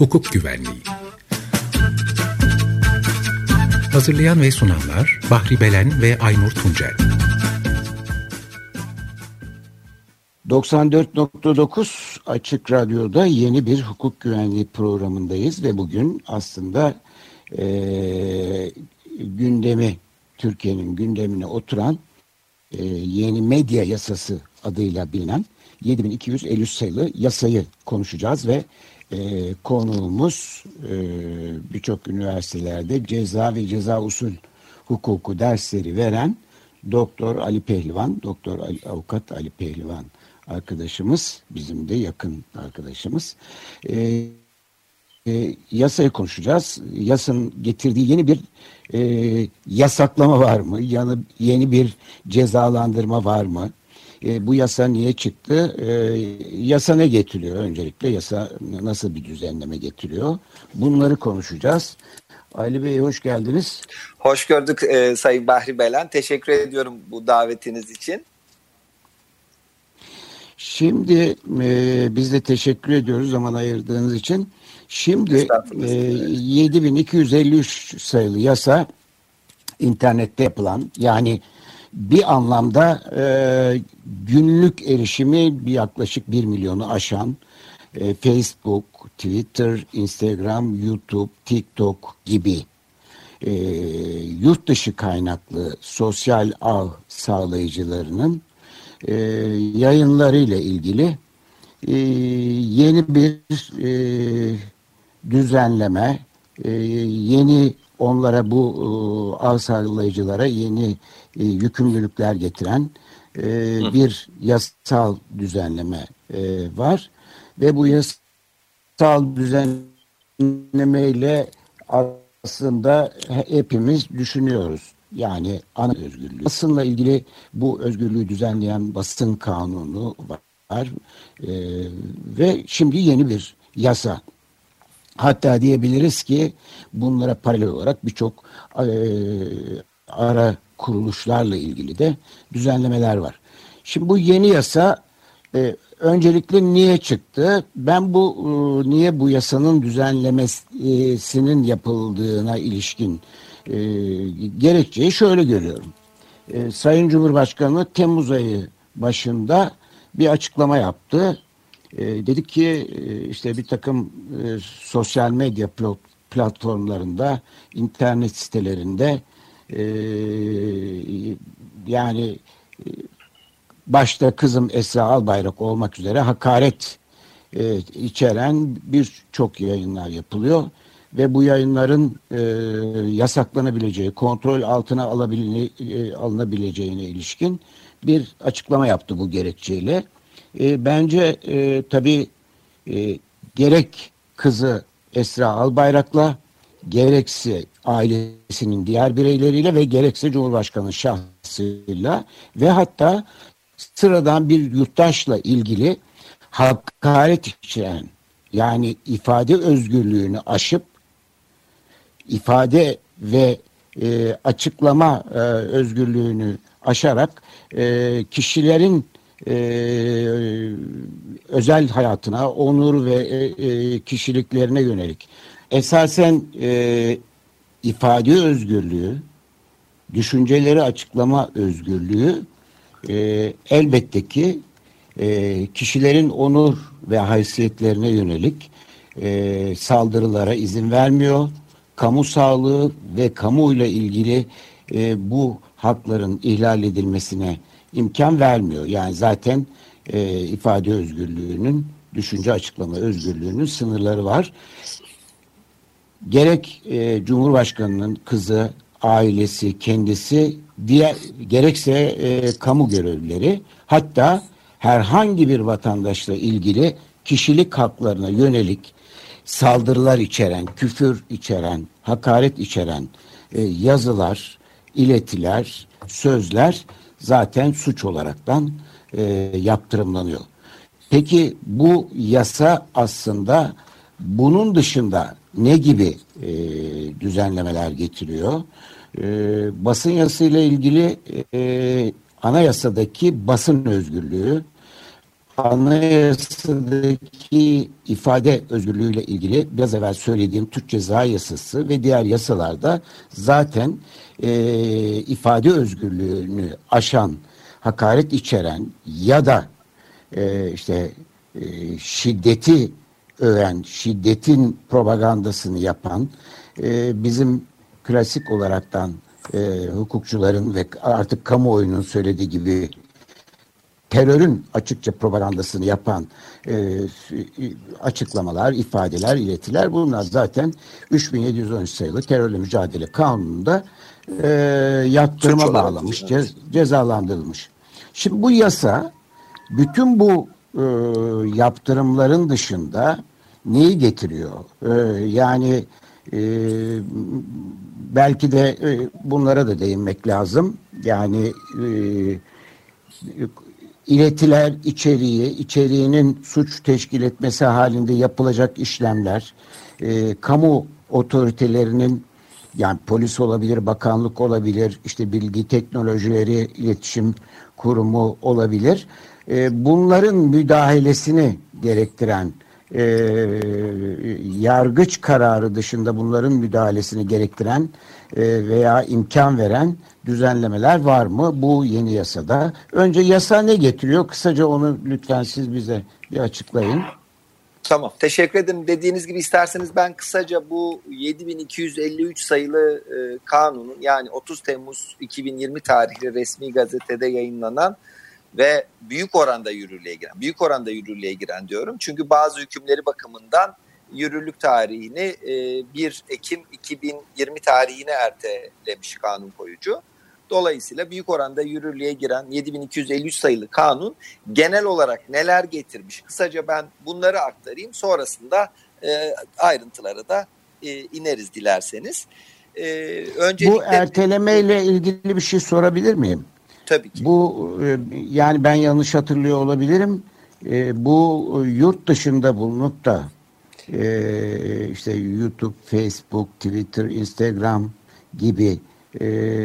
Hukuk Güvenliği. Hazırlayan ve sunanlar Bahri Belen ve Aynur Tuncel. 94.9 Açık Radyo'da yeni bir hukuk güvenliği programındayız ve bugün aslında e, gündemi Türkiye'nin gündemine oturan e, yeni medya yasası adıyla bilinen 7253 sayılı yasayı konuşacağız ve e, konuğumuz e, birçok üniversitelerde ceza ve ceza usul hukuku dersleri veren Doktor Ali Pehlivan, Doktor Ali, Avukat Ali Pehlivan arkadaşımız, bizim de yakın arkadaşımız. E, e, yasayı konuşacağız. Yasanın getirdiği yeni bir e, yasaklama var mı? Yani yeni bir cezalandırma var mı? E, bu yasa niye çıktı? E, yasa ne getiriyor öncelikle? Yasa nasıl bir düzenleme getiriyor? Bunları konuşacağız. Ali Bey hoş geldiniz. Hoş gördük e, Sayın Bahri Belen. Teşekkür ediyorum bu davetiniz için. Şimdi e, biz de teşekkür ediyoruz zaman ayırdığınız için. Şimdi e, 7253 sayılı yasa internette yapılan yani bir anlamda e, günlük erişimi bir yaklaşık 1 milyonu aşan e, Facebook, Twitter, Instagram, YouTube, TikTok gibi e, yurt dışı kaynaklı sosyal ağ sağlayıcılarının e, yayınlarıyla ilgili e, yeni bir e, düzenleme, e, yeni onlara bu e, ağ sağlayıcılara yeni e, yükümlülükler getiren e, bir yasal düzenleme e, var ve bu yasal düzenlemeyle aslında hepimiz düşünüyoruz. Yani ana özgürlüğü. Basınla ilgili bu özgürlüğü düzenleyen basın kanunu var. E, ve şimdi yeni bir yasa. Hatta diyebiliriz ki bunlara paralel olarak birçok e, ara kuruluşlarla ilgili de düzenlemeler var. Şimdi bu yeni yasa e, öncelikle niye çıktı? Ben bu e, niye bu yasanın düzenlemesinin yapıldığına ilişkin e, gerekçeyi şöyle görüyorum. E, Sayın Cumhurbaşkanı Temmuz ayı başında bir açıklama yaptı. E, dedik ki e, işte bir takım e, sosyal medya platformlarında, internet sitelerinde e, yani başta kızım Esra Albayrak olmak üzere hakaret e, içeren birçok yayınlar yapılıyor ve bu yayınların e, yasaklanabileceği, kontrol altına alabile, e, alınabileceğine ilişkin bir açıklama yaptı bu gerekçeyle. E, bence e, tabii e, gerek kızı Esra Albayrak'la gerekse ailesinin diğer bireyleriyle ve gerekse Cumhurbaşkanı şahsıyla ve hatta sıradan bir yurttaşla ilgili hakaret içeren yani ifade özgürlüğünü aşıp ifade ve e, açıklama e, özgürlüğünü aşarak e, kişilerin e, özel hayatına, onur ve e, e, kişiliklerine yönelik esasen e, ifade özgürlüğü, düşünceleri açıklama özgürlüğü e, elbette ki e, kişilerin onur ve haysiyetlerine yönelik e, saldırılara izin vermiyor. Kamu sağlığı ve kamuyla ilgili e, bu hakların ihlal edilmesine imkan vermiyor. Yani zaten e, ifade özgürlüğünün, düşünce açıklama özgürlüğünün sınırları var. Gerek e, Cumhurbaşkanı'nın kızı, ailesi, kendisi, diğer gerekse e, kamu görevlileri, hatta herhangi bir vatandaşla ilgili kişilik haklarına yönelik saldırılar içeren, küfür içeren, hakaret içeren e, yazılar, iletiler, sözler zaten suç olaraktan e, yaptırımlanıyor. Peki bu yasa aslında bunun dışında ne gibi e, düzenlemeler getiriyor? E, basın yasayla ilgili e, anayasadaki basın özgürlüğü anayasadaki ifade özgürlüğüyle ilgili biraz evvel söylediğim Türk Ceza Yasası ve diğer yasalarda zaten e, ifade özgürlüğünü aşan, hakaret içeren ya da e, işte e, şiddeti öven, şiddetin propagandasını yapan e, bizim klasik olaraktan e, hukukçuların ve artık kamuoyunun söylediği gibi terörün açıkça propagandasını yapan e, açıklamalar, ifadeler, iletiler bunlar zaten 3713 sayılı terörle mücadele kanununda e, yaptırıma bağlamış, cez, cezalandırılmış. Şimdi bu yasa bütün bu e, yaptırımların dışında neyi getiriyor? E, yani e, belki de e, bunlara da değinmek lazım. Yani e, iletiler içeriği, içeriğinin suç teşkil etmesi halinde yapılacak işlemler, kamu otoritelerinin yani polis olabilir, bakanlık olabilir, işte bilgi teknolojileri, iletişim kurumu olabilir. Bunların müdahalesini gerektiren e, yargıç kararı dışında bunların müdahalesini gerektiren e, veya imkan veren düzenlemeler var mı bu yeni yasada? Önce yasa ne getiriyor? Kısaca onu lütfen siz bize bir açıklayın. Tamam. Teşekkür ederim. Dediğiniz gibi isterseniz ben kısaca bu 7253 sayılı e, kanunun yani 30 Temmuz 2020 tarihli resmi gazetede yayınlanan ve büyük oranda yürürlüğe giren, büyük oranda yürürlüğe giren diyorum. Çünkü bazı hükümleri bakımından yürürlük tarihini 1 e, Ekim 2020 tarihine ertelemiş kanun koyucu. Dolayısıyla büyük oranda yürürlüğe giren 7253 sayılı kanun genel olarak neler getirmiş? Kısaca ben bunları aktarayım. Sonrasında e, ayrıntıları da e, ineriz dilerseniz. E, öncelikle, Bu ertelemeyle ilgili bir şey sorabilir miyim? Tabii ki. Bu e, yani ben yanlış hatırlıyor olabilirim. E, bu yurt dışında bulunup da e, işte YouTube, Facebook, Twitter, Instagram gibi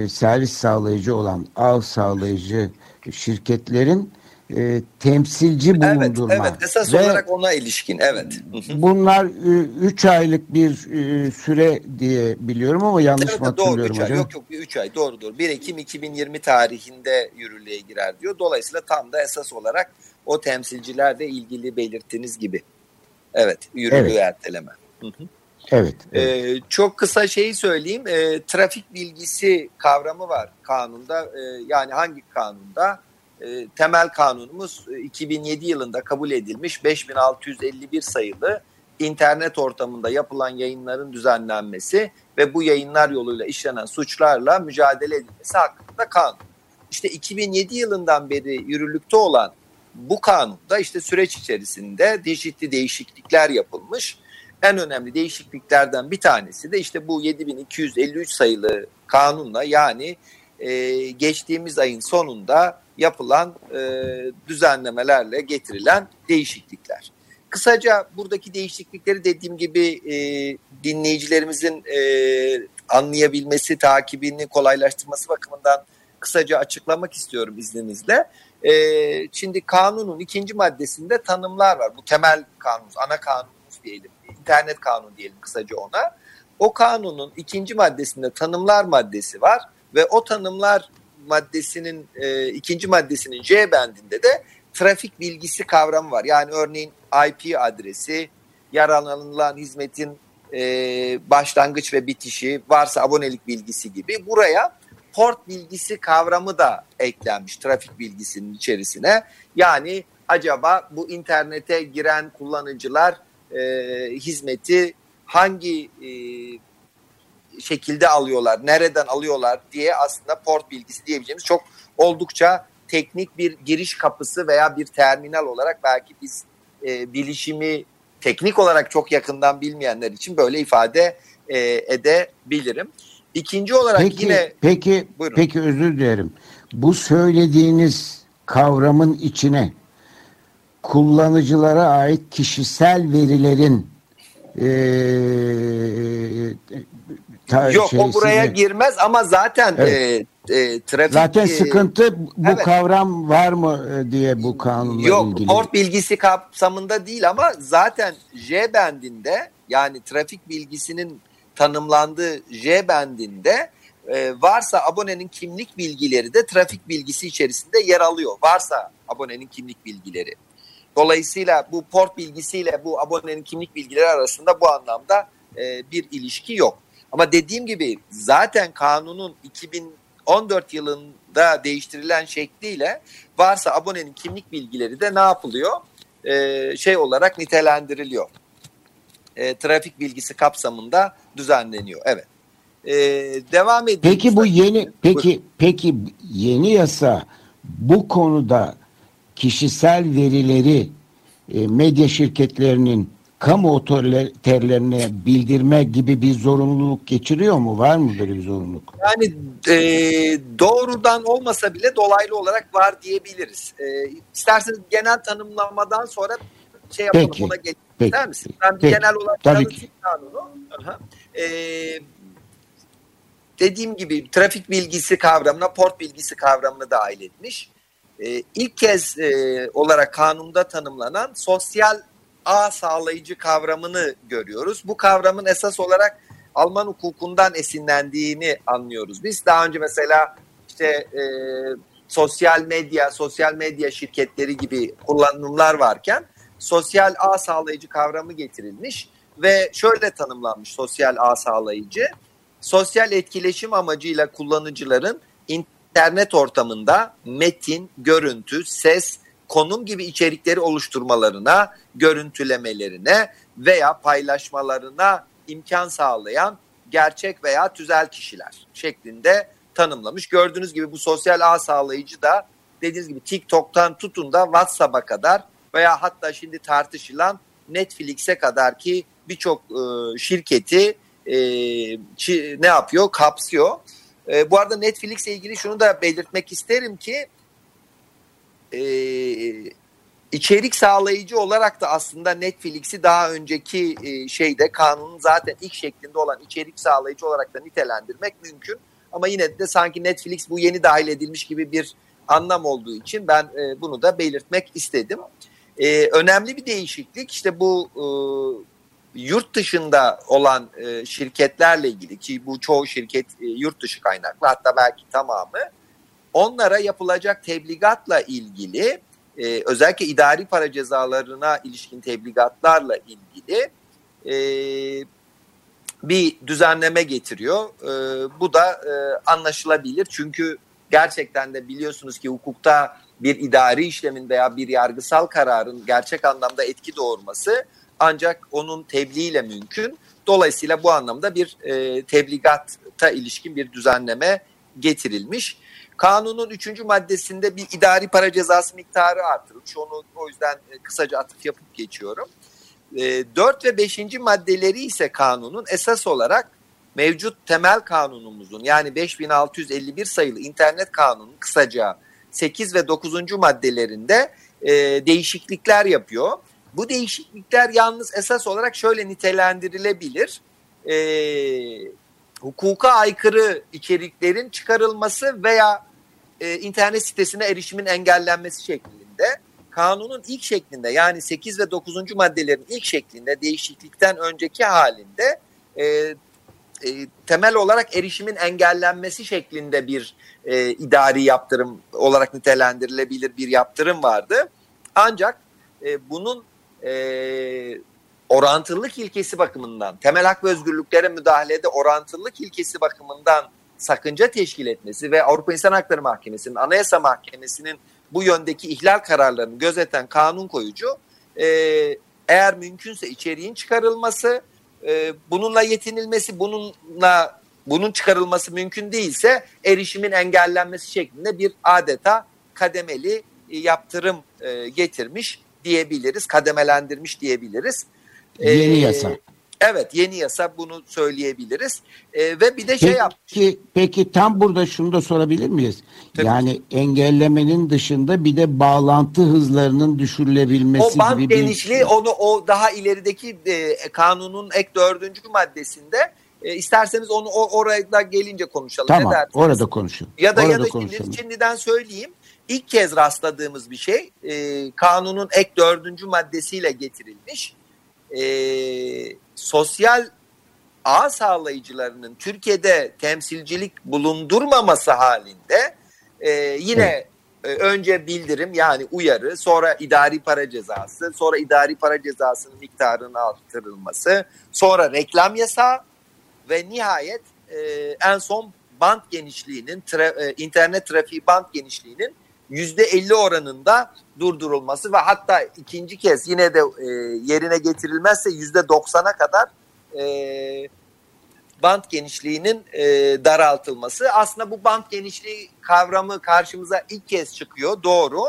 servis sağlayıcı olan ağ sağlayıcı şirketlerin e, temsilci bulundurma. Evet, evet. Esas Ve olarak ona ilişkin, evet. bunlar 3 aylık bir e, süre diye biliyorum ama yanlış evet, mı hatırlıyorum doğru, hocam? Ay. Yok yok 3 ay doğru doğru. 1 Ekim 2020 tarihinde yürürlüğe girer diyor. Dolayısıyla tam da esas olarak o temsilcilerle ilgili belirttiiniz gibi. Evet, yürürlüğü evet. erteleme. Evet. evet. Ee, çok kısa şeyi söyleyeyim. Ee, trafik bilgisi kavramı var kanunda. Ee, yani hangi kanunda? E, temel kanunumuz 2007 e, yılında kabul edilmiş 5651 sayılı internet ortamında yapılan yayınların düzenlenmesi ve bu yayınlar yoluyla işlenen suçlarla mücadele edilmesi hakkında kanun. İşte 2007 yılından beri yürürlükte olan bu kanunda işte süreç içerisinde çeşitli değişiklikler yapılmış. En önemli değişikliklerden bir tanesi de işte bu 7253 sayılı kanunla yani e, geçtiğimiz ayın sonunda yapılan e, düzenlemelerle getirilen değişiklikler. Kısaca buradaki değişiklikleri dediğim gibi e, dinleyicilerimizin e, anlayabilmesi, takibini kolaylaştırması bakımından kısaca açıklamak istiyorum izninizle. E, şimdi kanunun ikinci maddesinde tanımlar var. Bu temel kanun, ana kanunumuz diyelim, internet kanunu diyelim kısaca ona. O kanunun ikinci maddesinde tanımlar maddesi var ve o tanımlar maddesinin e, ikinci maddesinin C bendinde de trafik bilgisi kavramı var. Yani örneğin IP adresi, yararlanılan hizmetin e, başlangıç ve bitişi, varsa abonelik bilgisi gibi buraya port bilgisi kavramı da eklenmiş trafik bilgisinin içerisine. Yani acaba bu internete giren kullanıcılar e, hizmeti hangi e, şekilde alıyorlar, nereden alıyorlar diye aslında port bilgisi diyebileceğimiz çok oldukça teknik bir giriş kapısı veya bir terminal olarak belki biz e, bilişimi teknik olarak çok yakından bilmeyenler için böyle ifade e, edebilirim. İkinci olarak peki, yine peki buyurun. peki özür dilerim. Bu söylediğiniz kavramın içine kullanıcılara ait kişisel verilerin e, Yok o buraya girmez ama zaten evet. e, e, trafik... Zaten e, sıkıntı bu evet. kavram var mı e, diye bu kanunla Yok, ilgili. Yok port bilgisi kapsamında değil ama zaten J bendinde yani trafik bilgisinin tanımlandığı J bendinde e, varsa abonenin kimlik bilgileri de trafik bilgisi içerisinde yer alıyor. Varsa abonenin kimlik bilgileri. Dolayısıyla bu port bilgisiyle bu abonenin kimlik bilgileri arasında bu anlamda e, bir ilişki yok. Ama dediğim gibi zaten kanunun 2014 yılında değiştirilen şekliyle varsa abonenin kimlik bilgileri de ne yapılıyor? E, şey olarak nitelendiriliyor. E, trafik bilgisi kapsamında düzenleniyor. Evet. E, devam edeyim. Peki bu yeni peki peki yeni yasa bu konuda kişisel verileri e, medya şirketlerinin kamu otoriterlerine bildirme gibi bir zorunluluk geçiriyor mu? Var mı böyle bir zorunluluk? Yani e, doğrudan olmasa bile dolaylı olarak var diyebiliriz. E, isterseniz genel tanımlamadan sonra şey yapalım peki, ona geçelim. Peki, misin? Ben peki, genel olarak tanıtayım kanunu. E, dediğim gibi trafik bilgisi kavramına port bilgisi kavramını dahil etmiş. E, ilk kez e, olarak kanunda tanımlanan sosyal ağ sağlayıcı kavramını görüyoruz. Bu kavramın esas olarak Alman hukukundan esinlendiğini anlıyoruz. Biz daha önce mesela işte e, sosyal medya, sosyal medya şirketleri gibi kullanımlar varken sosyal ağ sağlayıcı kavramı getirilmiş ve şöyle tanımlanmış sosyal ağ sağlayıcı. Sosyal etkileşim amacıyla kullanıcıların internet ortamında metin, görüntü, ses, konum gibi içerikleri oluşturmalarına, görüntülemelerine veya paylaşmalarına imkan sağlayan gerçek veya tüzel kişiler şeklinde tanımlamış. Gördüğünüz gibi bu sosyal ağ sağlayıcı da dediğiniz gibi TikTok'tan tutun da WhatsApp'a kadar veya hatta şimdi tartışılan Netflix'e kadar ki birçok e, şirketi e, çi, ne yapıyor? Kapsıyor. E, bu arada Netflix'e ilgili şunu da belirtmek isterim ki e, içerik sağlayıcı olarak da aslında Netflix'i daha önceki e, şeyde kanunun zaten ilk şeklinde olan içerik sağlayıcı olarak da nitelendirmek mümkün. Ama yine de sanki Netflix bu yeni dahil edilmiş gibi bir anlam olduğu için ben e, bunu da belirtmek istedim. E, önemli bir değişiklik işte bu e, yurt dışında olan e, şirketlerle ilgili ki bu çoğu şirket e, yurt dışı kaynaklı hatta belki tamamı onlara yapılacak tebligatla ilgili e, özellikle idari para cezalarına ilişkin tebligatlarla ilgili e, bir düzenleme getiriyor. E, bu da e, anlaşılabilir çünkü gerçekten de biliyorsunuz ki hukukta bir idari işlemin veya bir yargısal kararın gerçek anlamda etki doğurması ancak onun tebliğiyle mümkün. Dolayısıyla bu anlamda bir e, tebligata ilişkin bir düzenleme getirilmiş. Kanunun üçüncü maddesinde bir idari para cezası miktarı artırılmış. Onu o yüzden e, kısaca atıf yapıp geçiyorum. E, 4 ve 5. maddeleri ise kanunun esas olarak mevcut temel kanunumuzun yani 5651 sayılı internet kanunun kısaca 8 ve 9. maddelerinde e, değişiklikler yapıyor. Bu değişiklikler yalnız esas olarak şöyle nitelendirilebilir. Hukuka aykırı içeriklerin çıkarılması veya e, internet sitesine erişimin engellenmesi şeklinde kanunun ilk şeklinde yani 8 ve 9. maddelerin ilk şeklinde değişiklikten önceki halinde e, e, temel olarak erişimin engellenmesi şeklinde bir e, idari yaptırım olarak nitelendirilebilir bir yaptırım vardı. Ancak e, bunun e, orantılılık ilkesi bakımından, temel hak ve özgürlüklere müdahalede orantılılık ilkesi bakımından sakınca teşkil etmesi ve Avrupa İnsan Hakları Mahkemesi'nin, Anayasa Mahkemesi'nin bu yöndeki ihlal kararlarını gözeten kanun koyucu e, eğer mümkünse içeriğin çıkarılması, e, bununla yetinilmesi, bununla bunun çıkarılması mümkün değilse erişimin engellenmesi şeklinde bir adeta kademeli e, yaptırım e, getirmiş diyebiliriz, kademelendirmiş diyebiliriz. Yeni ee, yasa. Evet yeni yasa bunu söyleyebiliriz. Ee, ve bir de şey yapmış. Peki, peki tam burada şunu da sorabilir miyiz? Tabii. Yani engellemenin dışında bir de bağlantı hızlarının düşürülebilmesi o band gibi genişliği bir... onu o daha ilerideki e, kanunun ek dördüncü maddesinde E, isterseniz onu o, oraya da gelince konuşalım. Tamam orada konuşalım. Ya da orada ya da şimdi, şimdiden söyleyeyim. İlk kez rastladığımız bir şey e, kanunun ek dördüncü maddesiyle getirilmiş. E, sosyal ağ sağlayıcılarının Türkiye'de temsilcilik bulundurmaması halinde e, yine e, önce bildirim yani uyarı sonra idari para cezası sonra idari para cezasının miktarının artırılması sonra reklam yasağı ve nihayet e, en son band genişliğinin tra, e, internet trafiği band genişliğinin %50 oranında durdurulması ve hatta ikinci kez yine de e, yerine getirilmezse yüzde 90'a kadar e, bant genişliğinin e, daraltılması. Aslında bu bant genişliği kavramı karşımıza ilk kez çıkıyor doğru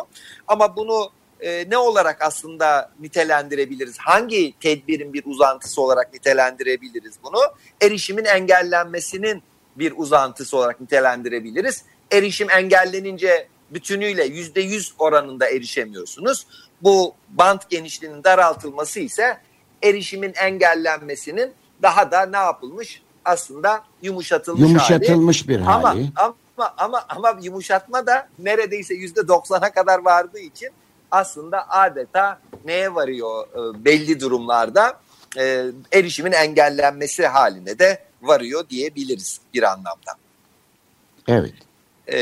ama bunu e, ne olarak aslında nitelendirebiliriz? Hangi tedbirin bir uzantısı olarak nitelendirebiliriz bunu? Erişimin engellenmesinin bir uzantısı olarak nitelendirebiliriz. Erişim engellenince bütünüyle yüzde yüz oranında erişemiyorsunuz. Bu bant genişliğinin daraltılması ise erişimin engellenmesinin daha da ne yapılmış? Aslında yumuşatılmış, yumuşatılmış hali. bir hali. Ama, ama ama ama yumuşatma da neredeyse yüzde doksana kadar vardığı için aslında adeta neye varıyor e, belli durumlarda e, erişimin engellenmesi haline de varıyor diyebiliriz bir anlamda. Evet e,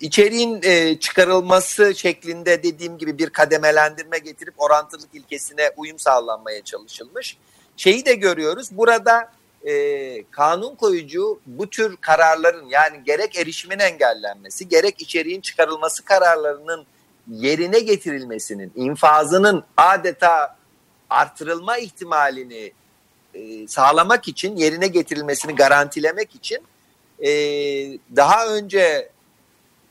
içeriğin e, çıkarılması şeklinde dediğim gibi bir kademelendirme getirip orantılılık ilkesine uyum sağlanmaya çalışılmış. Şeyi de görüyoruz burada e, kanun koyucu bu tür kararların yani gerek erişimin engellenmesi gerek içeriğin çıkarılması kararlarının yerine getirilmesinin infazının adeta artırılma ihtimalini e, sağlamak için yerine getirilmesini garantilemek için e, daha önce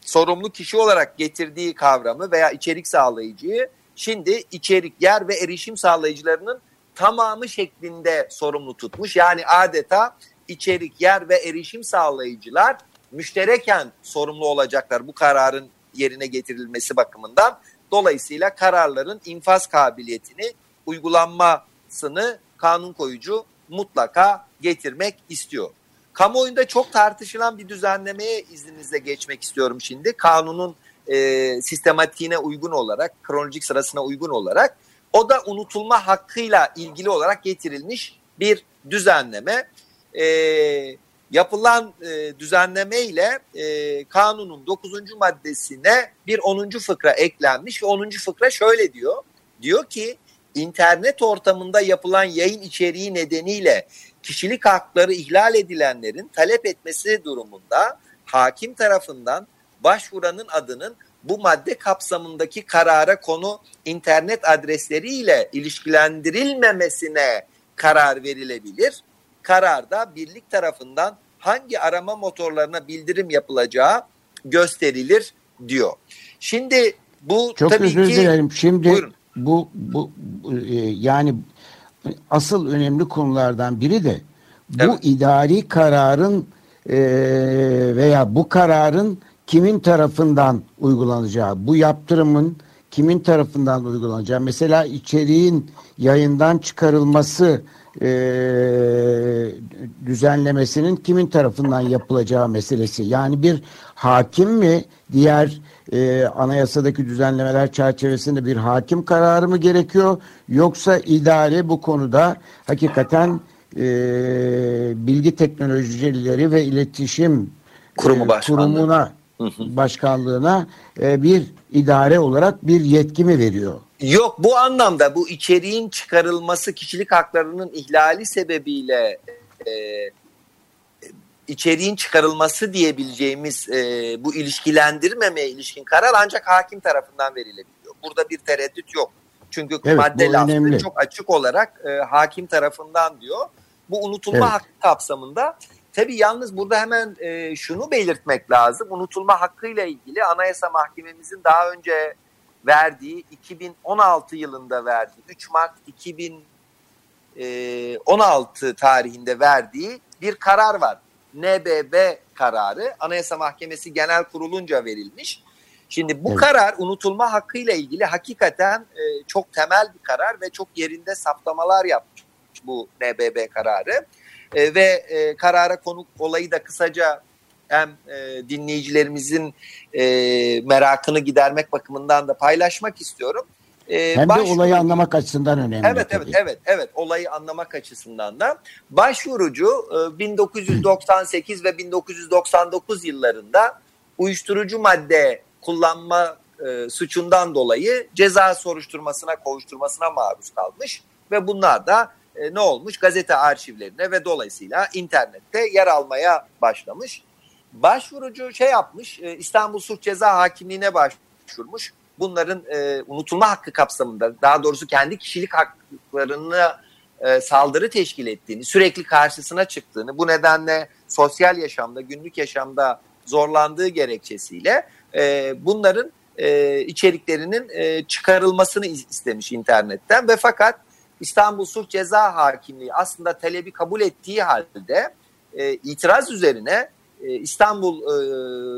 sorumlu kişi olarak getirdiği kavramı veya içerik sağlayıcıyı şimdi içerik, yer ve erişim sağlayıcılarının tamamı şeklinde sorumlu tutmuş. Yani adeta içerik, yer ve erişim sağlayıcılar müştereken sorumlu olacaklar bu kararın yerine getirilmesi bakımından. Dolayısıyla kararların infaz kabiliyetini, uygulanmasını kanun koyucu mutlaka getirmek istiyor. Kamuoyunda çok tartışılan bir düzenlemeye izninizle geçmek istiyorum şimdi. Kanunun e, sistematiğine uygun olarak, kronolojik sırasına uygun olarak o da unutulma hakkıyla ilgili olarak getirilmiş bir düzenleme. E, yapılan e, düzenleme ile e, kanunun 9. maddesine bir 10. fıkra eklenmiş ve 10. fıkra şöyle diyor. Diyor ki internet ortamında yapılan yayın içeriği nedeniyle kişilik hakları ihlal edilenlerin talep etmesi durumunda hakim tarafından başvuranın adının bu madde kapsamındaki karara konu internet adresleriyle ilişkilendirilmemesine karar verilebilir. Kararda birlik tarafından hangi arama motorlarına bildirim yapılacağı gösterilir diyor. Şimdi bu Çok tabii özür ki dilerim. Şimdi buyurun. Bu bu, e, yani asıl önemli konulardan biri de bu evet. idari kararın e, veya bu kararın kimin tarafından uygulanacağı, bu yaptırımın kimin tarafından uygulanacağı, mesela içeriğin yayından çıkarılması e, düzenlemesinin kimin tarafından yapılacağı meselesi. Yani bir hakim mi diğer e, anayasadaki düzenlemeler çerçevesinde bir hakim kararı mı gerekiyor yoksa idare bu konuda hakikaten e, bilgi teknolojileri ve iletişim Kurumu e, kurumuna başkanlığına e, bir idare olarak bir yetki mi veriyor? Yok bu anlamda bu içeriğin çıkarılması kişilik haklarının ihlali sebebiyle e, içeriğin çıkarılması diyebileceğimiz e, bu ilişkilendirmemeye ilişkin karar ancak hakim tarafından verilebiliyor. Burada bir tereddüt yok. Çünkü evet, madde lafları çok açık olarak e, hakim tarafından diyor. Bu unutulma evet. hakkı kapsamında. Tabii yalnız burada hemen e, şunu belirtmek lazım. Unutulma hakkıyla ilgili Anayasa Mahkememizin daha önce verdiği 2016 yılında verdiği 3 Mart 2016 tarihinde verdiği bir karar var. NBB kararı Anayasa Mahkemesi Genel Kurulunca verilmiş. Şimdi bu evet. karar unutulma hakkıyla ilgili hakikaten e, çok temel bir karar ve çok yerinde saptamalar yapmış bu NBB kararı. E, ve e, karara konuk olayı da kısaca hem e, dinleyicilerimizin e, merakını gidermek bakımından da paylaşmak istiyorum. E, Hem başvuru... de olayı anlamak açısından önemli. Evet tabii. evet evet evet olayı anlamak açısından da başvurucu e, 1998 ve 1999 yıllarında uyuşturucu madde kullanma e, suçundan dolayı ceza soruşturmasına kovuşturmasına maruz kalmış ve bunlar da e, ne olmuş gazete arşivlerine ve dolayısıyla internette yer almaya başlamış. Başvurucu şey yapmış e, İstanbul Suç Ceza Hakimliğine başvurmuş. Bunların e, unutulma hakkı kapsamında daha doğrusu kendi kişilik haklarını e, saldırı teşkil ettiğini, sürekli karşısına çıktığını, bu nedenle sosyal yaşamda, günlük yaşamda zorlandığı gerekçesiyle e, bunların e, içeriklerinin e, çıkarılmasını istemiş internetten ve fakat İstanbul Suç Ceza Hakimliği aslında talebi kabul ettiği halde e, itiraz üzerine e, İstanbul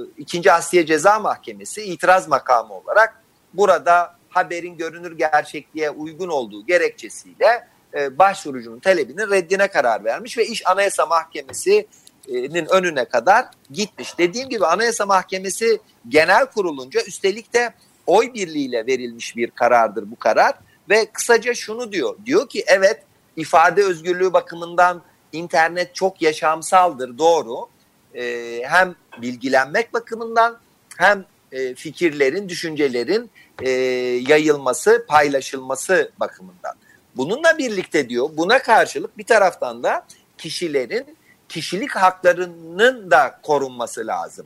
e, 2. Asliye Ceza Mahkemesi itiraz makamı olarak burada haberin görünür gerçekliğe uygun olduğu gerekçesiyle e, başvurucunun talebinin reddine karar vermiş ve iş Anayasa Mahkemesi'nin önüne kadar gitmiş. Dediğim gibi Anayasa Mahkemesi genel kurulunca üstelik de oy birliğiyle verilmiş bir karardır bu karar ve kısaca şunu diyor. Diyor ki evet ifade özgürlüğü bakımından internet çok yaşamsaldır doğru. Ee, hem bilgilenmek bakımından hem e, fikirlerin, düşüncelerin e, yayılması, paylaşılması bakımından. Bununla birlikte diyor buna karşılık bir taraftan da kişilerin kişilik haklarının da korunması lazım.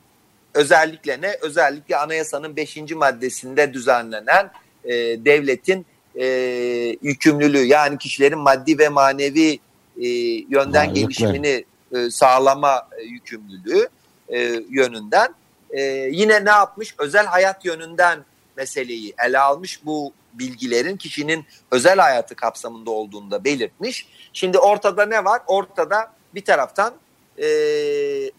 Özellikle ne? Özellikle anayasanın 5. maddesinde düzenlenen e, devletin e, yükümlülüğü yani kişilerin maddi ve manevi e, yönden Varlıklı. gelişimini e, sağlama e, yükümlülüğü e, yönünden e, yine ne yapmış? Özel hayat yönünden meseleyi ele almış bu bilgilerin kişinin özel hayatı kapsamında olduğunu da belirtmiş. Şimdi ortada ne var? Ortada bir taraftan e,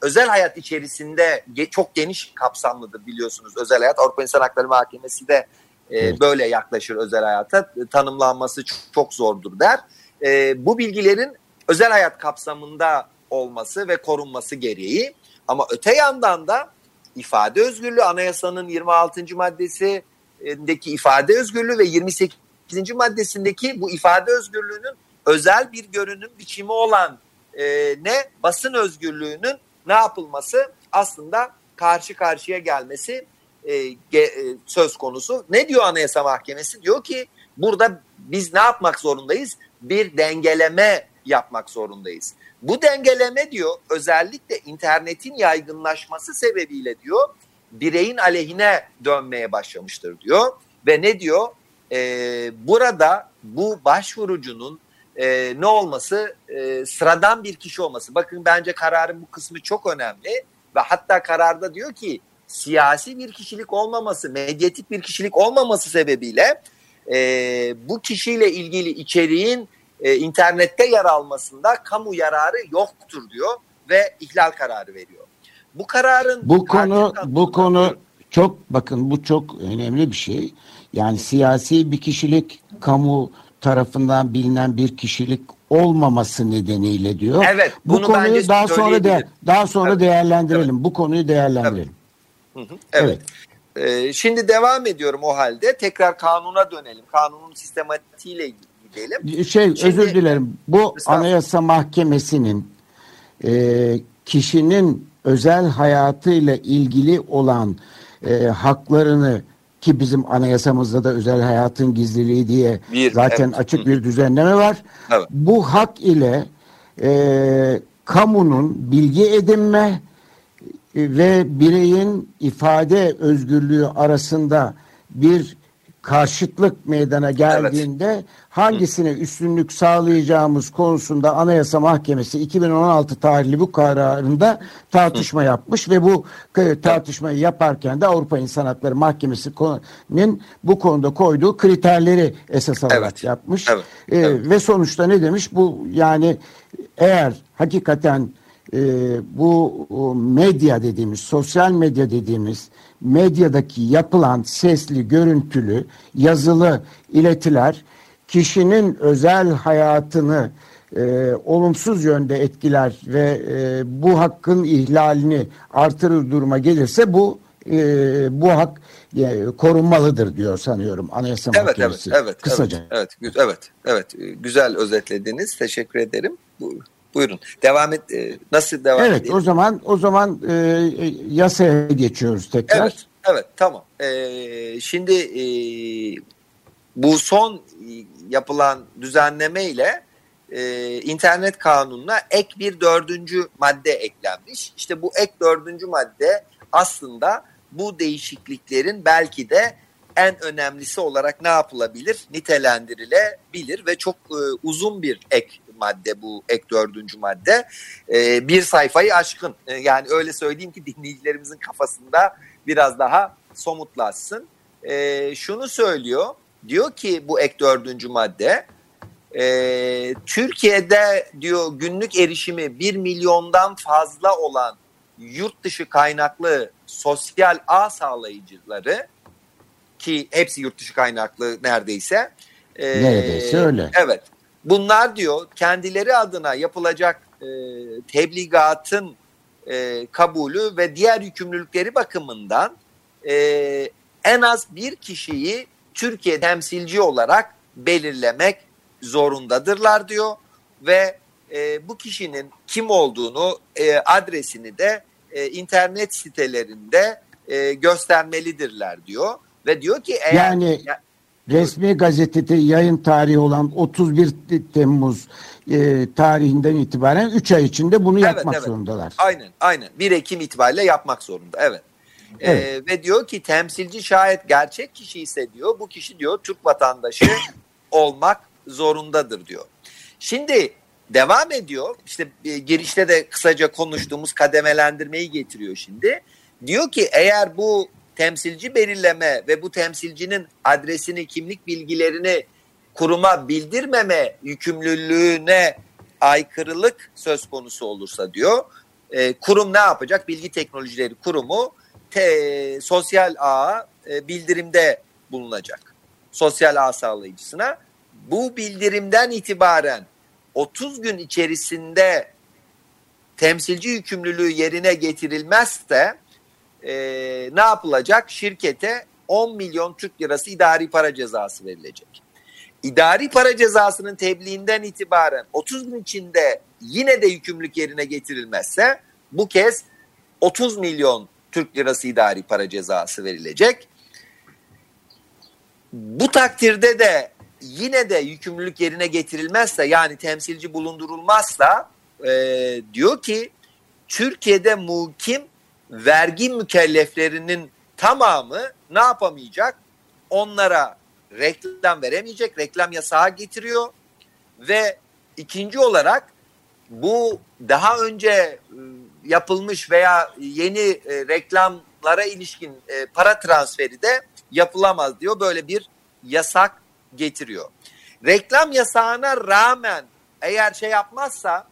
özel hayat içerisinde ge, çok geniş kapsamlıdır biliyorsunuz özel hayat. Avrupa İnsan Hakları Mahkemesi de e, evet. böyle yaklaşır özel hayata. Tanımlanması çok, çok zordur der. E, bu bilgilerin özel hayat kapsamında olması ve korunması gereği. Ama öte yandan da ifade özgürlüğü anayasanın 26. maddesindeki ifade özgürlüğü ve 28. maddesindeki bu ifade özgürlüğünün özel bir görünüm biçimi olan e, ne basın özgürlüğünün ne yapılması aslında karşı karşıya gelmesi e, e, söz konusu. Ne diyor Anayasa Mahkemesi? Diyor ki burada biz ne yapmak zorundayız? Bir dengeleme yapmak zorundayız. Bu dengeleme diyor özellikle internetin yaygınlaşması sebebiyle diyor bireyin aleyhine dönmeye başlamıştır diyor. Ve ne diyor? Ee, burada bu başvurucunun e, ne olması e, sıradan bir kişi olması. Bakın bence kararın bu kısmı çok önemli ve hatta kararda diyor ki siyasi bir kişilik olmaması, medyatik bir kişilik olmaması sebebiyle e, bu kişiyle ilgili içeriğin e, internette yer almasında kamu yararı yoktur diyor ve ihlal kararı veriyor. Bu kararın bu konu bu konu çok bakın bu çok önemli bir şey. Yani siyasi bir kişilik kamu tarafından bilinen bir kişilik olmaması nedeniyle diyor. Evet, bunu bu konuyu daha sonra de, daha sonra evet. değerlendirelim. Evet. Bu konuyu değerlendirelim. Evet. Evet. evet. Ee, şimdi devam ediyorum o halde. Tekrar kanuna dönelim. Kanunun sistematiğiyle diyelim. Şey Şimdi, özür dilerim. Bu Anayasa Mahkemesi'nin e, kişinin özel hayatıyla ilgili olan e, haklarını ki bizim anayasamızda da özel hayatın gizliliği diye bir, zaten evet. açık bir düzenleme var. Evet. Bu hak ile e, kamunun bilgi edinme ve bireyin ifade özgürlüğü arasında bir karşıtlık meydana geldiğinde evet. hangisine üstünlük sağlayacağımız konusunda Anayasa Mahkemesi 2016 tarihli bu kararında tartışma yapmış ve bu tartışmayı yaparken de Avrupa İnsan Hakları Mahkemesi'nin bu konuda koyduğu kriterleri esas alarak evet. yapmış. Evet. Ee, evet. Ve sonuçta ne demiş? Bu yani eğer hakikaten e, bu medya dediğimiz, sosyal medya dediğimiz medyadaki yapılan sesli, görüntülü, yazılı iletiler kişinin özel hayatını e, olumsuz yönde etkiler ve e, bu hakkın ihlalini artırır duruma gelirse bu e, bu hak e, korunmalıdır diyor sanıyorum Anayasa evet, Mahkemesi. Evet, evet, Kısaca. Evet, evet, evet, evet, güzel özetlediniz. Teşekkür ederim. Buyurun. Devam et. E, nasıl devam evet, edelim? o zaman o zaman e, yasaya geçiyoruz tekrar. Evet, evet, tamam. E, şimdi e, bu son yapılan düzenleme ile e, internet kanununa ek bir dördüncü madde eklenmiş. İşte bu ek dördüncü madde aslında bu değişikliklerin belki de en önemlisi olarak ne yapılabilir? Nitelendirilebilir ve çok e, uzun bir ek madde bu ek dördüncü madde. E, bir sayfayı aşkın. E, yani öyle söyleyeyim ki dinleyicilerimizin kafasında biraz daha somutlaşsın. E, şunu söylüyor. Diyor ki bu ek dördüncü madde e, Türkiye'de diyor günlük erişimi bir milyondan fazla olan yurt dışı kaynaklı sosyal ağ sağlayıcıları ki hepsi yurt dışı kaynaklı neredeyse. E, neredeyse öyle. Evet. Bunlar diyor kendileri adına yapılacak e, tebligatın e, kabulü ve diğer yükümlülükleri bakımından e, en az bir kişiyi Türkiye temsilci olarak belirlemek zorundadırlar diyor ve e, bu kişinin kim olduğunu e, adresini de e, internet sitelerinde e, göstermelidirler diyor ve diyor ki eğer yani ya, resmi gazetede yayın tarihi olan 31 Temmuz e, tarihinden itibaren 3 ay içinde bunu evet, yapmak evet. zorundalar. Aynen aynen 1 Ekim itibariyle yapmak zorunda evet. E, evet. Ee, ve diyor ki temsilci şayet gerçek kişi ise diyor bu kişi diyor Türk vatandaşı olmak zorundadır diyor. Şimdi devam ediyor. İşte e, girişte de kısaca konuştuğumuz kademelendirmeyi getiriyor şimdi. Diyor ki eğer bu temsilci belirleme ve bu temsilcinin adresini, kimlik bilgilerini kuruma bildirmeme yükümlülüğüne aykırılık söz konusu olursa diyor. E, kurum ne yapacak? Bilgi Teknolojileri Kurumu te, sosyal ağa e, bildirimde bulunacak. Sosyal ağ sağlayıcısına. Bu bildirimden itibaren 30 gün içerisinde temsilci yükümlülüğü yerine getirilmezse e, ne yapılacak? Şirkete 10 milyon Türk lirası idari para cezası verilecek. İdari para cezasının tebliğinden itibaren 30 gün içinde yine de yükümlülük yerine getirilmezse bu kez 30 milyon Türk lirası idari para cezası verilecek. Bu takdirde de yine de yükümlülük yerine getirilmezse yani temsilci bulundurulmazsa e, diyor ki Türkiye'de muhkim vergi mükelleflerinin tamamı ne yapamayacak? Onlara reklam veremeyecek, reklam yasağı getiriyor ve ikinci olarak bu daha önce e, yapılmış veya yeni e, reklamlara ilişkin e, para transferi de yapılamaz diyor. Böyle bir yasak getiriyor. Reklam yasağına rağmen eğer şey yapmazsa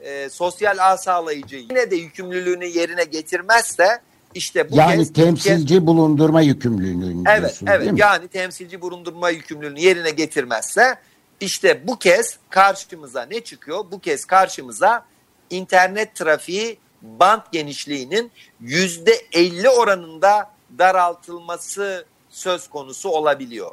e, sosyal ağ sağlayıcı yine de yükümlülüğünü yerine getirmezse işte bu yani kez, temsilci kez, bulundurma yükümlülüğünü evet, diyorsun, evet, yani temsilci bulundurma yükümlülüğünü yerine getirmezse işte bu kez karşımıza ne çıkıyor? Bu kez karşımıza internet trafiği band genişliğinin yüzde elli oranında daraltılması söz konusu olabiliyor.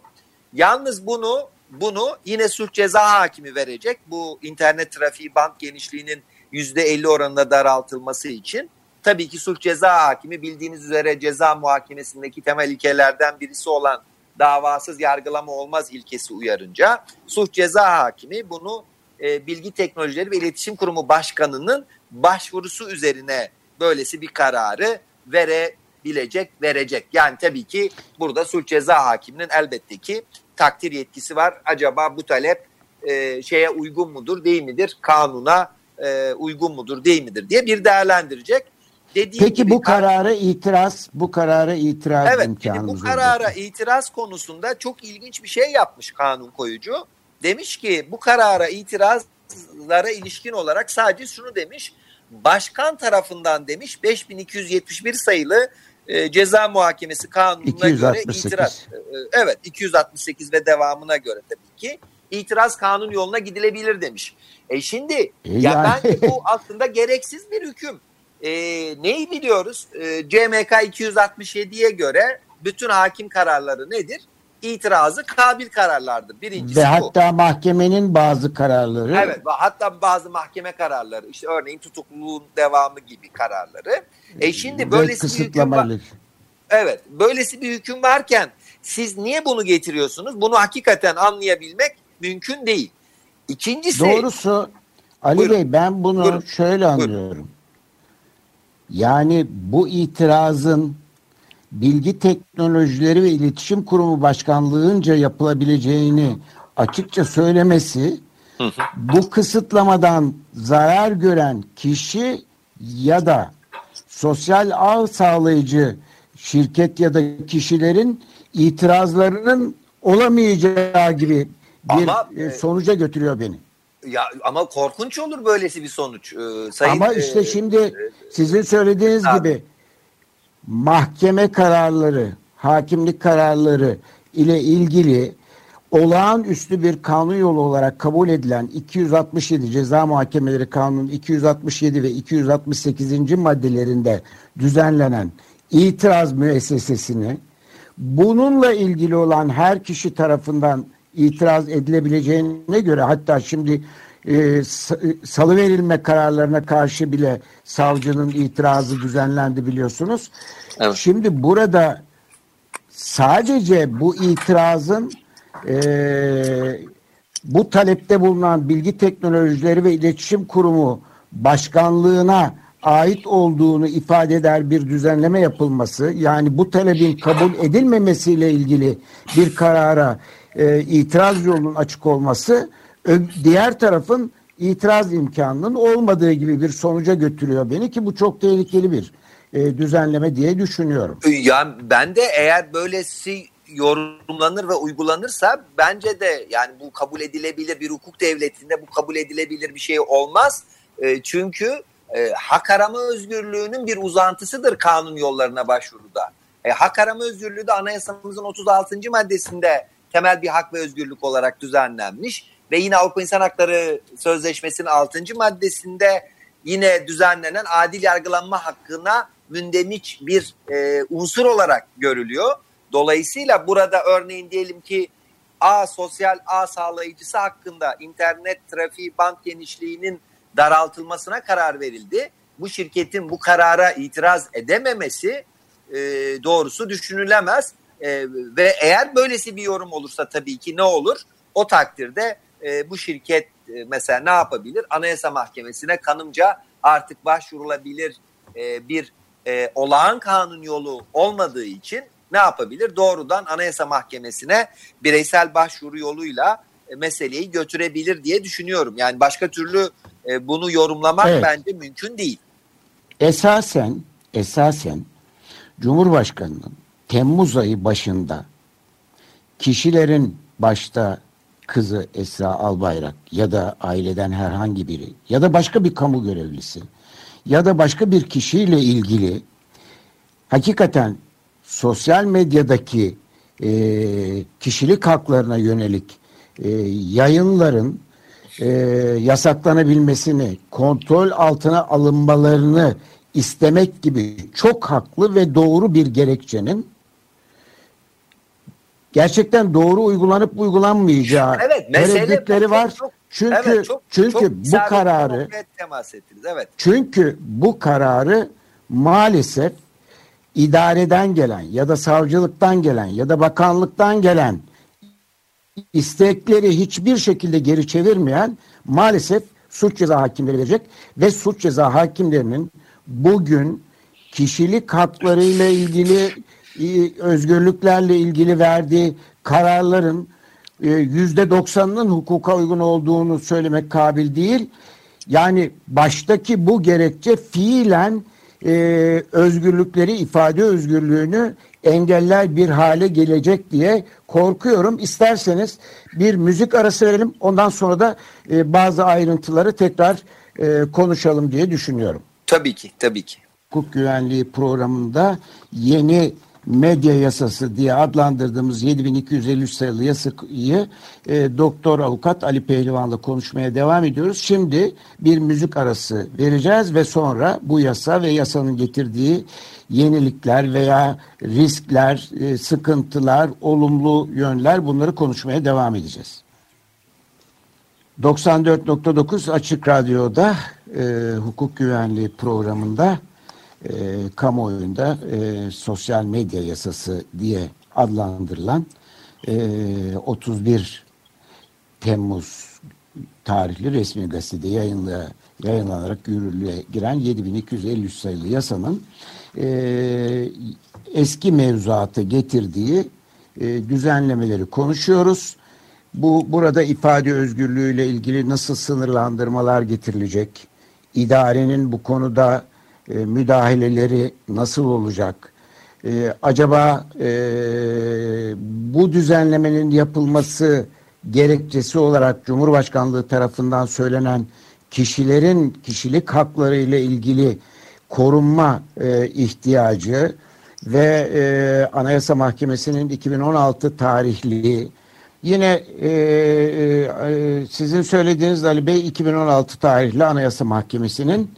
Yalnız bunu bunu yine suç ceza hakimi verecek. Bu internet trafiği band genişliğinin yüzde elli oranında daraltılması için. Tabii ki suç ceza hakimi bildiğiniz üzere ceza muhakemesindeki temel ilkelerden birisi olan davasız yargılama olmaz ilkesi uyarınca suç ceza hakimi bunu e, Bilgi Teknolojileri ve İletişim Kurumu Başkanı'nın başvurusu üzerine böylesi bir kararı verebilecek, verecek. Yani tabii ki burada suç ceza hakiminin elbette ki takdir yetkisi var. Acaba bu talep e, şeye uygun mudur, değil midir? Kanuna e, uygun mudur, değil midir diye bir değerlendirecek. Dediğim Peki gibi, bu karara itiraz, bu karara itiraz evet, imkanımız bu karara olacak. itiraz konusunda çok ilginç bir şey yapmış kanun koyucu. Demiş ki bu karara itirazlara ilişkin olarak sadece şunu demiş. Başkan tarafından demiş 5271 sayılı e, ceza muhakemesi kanununa 268. göre itiraz. E, evet 268 ve devamına göre tabii ki itiraz kanun yoluna gidilebilir demiş. E şimdi e ya yani... bence bu aslında gereksiz bir hüküm. E, neyi biliyoruz? E, CMK 267'ye göre bütün hakim kararları nedir? İtirazı kabil kararlardır. Birincisi Ve bu. hatta mahkemenin bazı kararları. Evet hatta bazı mahkeme kararları işte örneğin tutukluluğun devamı gibi kararları. E şimdi böylesi bir hüküm var. Evet böylesi bir hüküm varken siz niye bunu getiriyorsunuz? Bunu hakikaten anlayabilmek mümkün değil. İkincisi... Doğrusu Ali buyurun, Bey ben bunu buyurun, şöyle anlıyorum. Buyurun. Yani bu itirazın Bilgi Teknolojileri ve İletişim Kurumu Başkanlığı'nca yapılabileceğini açıkça söylemesi bu kısıtlamadan zarar gören kişi ya da sosyal ağ sağlayıcı şirket ya da kişilerin itirazlarının olamayacağı gibi bir ama, e, sonuca götürüyor beni. Ya ama korkunç olur böylesi bir sonuç. Ee, sayın, ama işte e, şimdi e, sizin söylediğiniz abi. gibi mahkeme kararları, hakimlik kararları ile ilgili olağanüstü bir kanun yolu olarak kabul edilen 267 Ceza Muhakemeleri Kanunu 267 ve 268. maddelerinde düzenlenen itiraz müessesesini bununla ilgili olan her kişi tarafından itiraz edilebileceğine göre hatta şimdi e, salı verilme kararlarına karşı bile savcının itirazı düzenlendi biliyorsunuz. Evet. Şimdi burada sadece bu itirazın e, bu talepte bulunan Bilgi Teknolojileri ve İletişim Kurumu Başkanlığına ait olduğunu ifade eder bir düzenleme yapılması yani bu talebin kabul edilmemesiyle ilgili bir karara e, itiraz yolunun açık olması diğer tarafın itiraz imkanının olmadığı gibi bir sonuca götürüyor beni ki bu çok tehlikeli bir e, düzenleme diye düşünüyorum. Ya ben de eğer böylesi yorumlanır ve uygulanırsa bence de yani bu kabul edilebilir bir hukuk devletinde bu kabul edilebilir bir şey olmaz. E, çünkü e, hak arama özgürlüğünün bir uzantısıdır kanun yollarına başvuruda. E, hak arama özgürlüğü de anayasamızın 36. maddesinde temel bir hak ve özgürlük olarak düzenlenmiş. Ve yine Avrupa İnsan Hakları Sözleşmesi'nin 6. maddesinde yine düzenlenen adil yargılanma hakkına mündemiç bir e, unsur olarak görülüyor. Dolayısıyla burada örneğin diyelim ki A sosyal ağ sağlayıcısı hakkında internet trafiği band genişliğinin daraltılmasına karar verildi. Bu şirketin bu karara itiraz edememesi e, doğrusu düşünülemez. E, ve eğer böylesi bir yorum olursa tabii ki ne olur? O takdirde e, bu şirket e, mesela ne yapabilir? Anayasa Mahkemesi'ne kanımca artık başvurulabilir e, bir e, olağan kanun yolu olmadığı için ne yapabilir? Doğrudan Anayasa Mahkemesi'ne bireysel başvuru yoluyla e, meseleyi götürebilir diye düşünüyorum. Yani başka türlü e, bunu yorumlamak evet. bence mümkün değil. Esasen esasen Cumhurbaşkanı'nın Temmuz ayı başında kişilerin başta kızı Esra Albayrak ya da aileden herhangi biri ya da başka bir kamu görevlisi ya da başka bir kişiyle ilgili hakikaten sosyal medyadaki e, kişilik haklarına yönelik e, yayınların e, yasaklanabilmesini, kontrol altına alınmalarını istemek gibi çok haklı ve doğru bir gerekçenin gerçekten doğru uygulanıp uygulanmayacağı evet, tereddütleri var. Çok, çünkü evet, çok, çünkü çok bu kararı temas ettiniz. Evet. Çünkü bu kararı maalesef idareden gelen ya da savcılıktan gelen ya da bakanlıktan gelen istekleri hiçbir şekilde geri çevirmeyen maalesef suç ceza hakimleri verecek ve suç ceza hakimlerinin bugün kişilik haklarıyla ilgili özgürlüklerle ilgili verdiği kararların e, yüzde doksanının hukuka uygun olduğunu söylemek kabil değil. Yani baştaki bu gerekçe fiilen e, özgürlükleri, ifade özgürlüğünü engeller bir hale gelecek diye korkuyorum. İsterseniz bir müzik arası verelim. Ondan sonra da e, bazı ayrıntıları tekrar e, konuşalım diye düşünüyorum. Tabii ki, tabii ki. Hukuk güvenliği programında yeni medya yasası diye adlandırdığımız 7253 sayılı yasayı e, Doktor Avukat Ali Pehlivan'la konuşmaya devam ediyoruz. Şimdi bir müzik arası vereceğiz ve sonra bu yasa ve yasanın getirdiği yenilikler veya riskler, e, sıkıntılar, olumlu yönler bunları konuşmaya devam edeceğiz. 94.9 Açık Radyo'da e, hukuk güvenliği programında e, kamuoyunda e, sosyal medya yasası diye adlandırılan e, 31 Temmuz tarihli resmi gazetede yayınla, yayınlanarak yürürlüğe giren 7253 sayılı yasanın e, eski mevzuatı getirdiği e, düzenlemeleri konuşuyoruz. Bu burada ifade özgürlüğüyle ilgili nasıl sınırlandırmalar getirilecek? İdarenin bu konuda e, müdahaleleri nasıl olacak? E, acaba e, bu düzenlemenin yapılması gerekçesi olarak Cumhurbaşkanlığı tarafından söylenen kişilerin kişilik hakları ile ilgili korunma e, ihtiyacı ve e, Anayasa Mahkemesi'nin 2016 tarihli yine e, e, sizin söylediğiniz Ali Bey 2016 tarihli Anayasa Mahkemesi'nin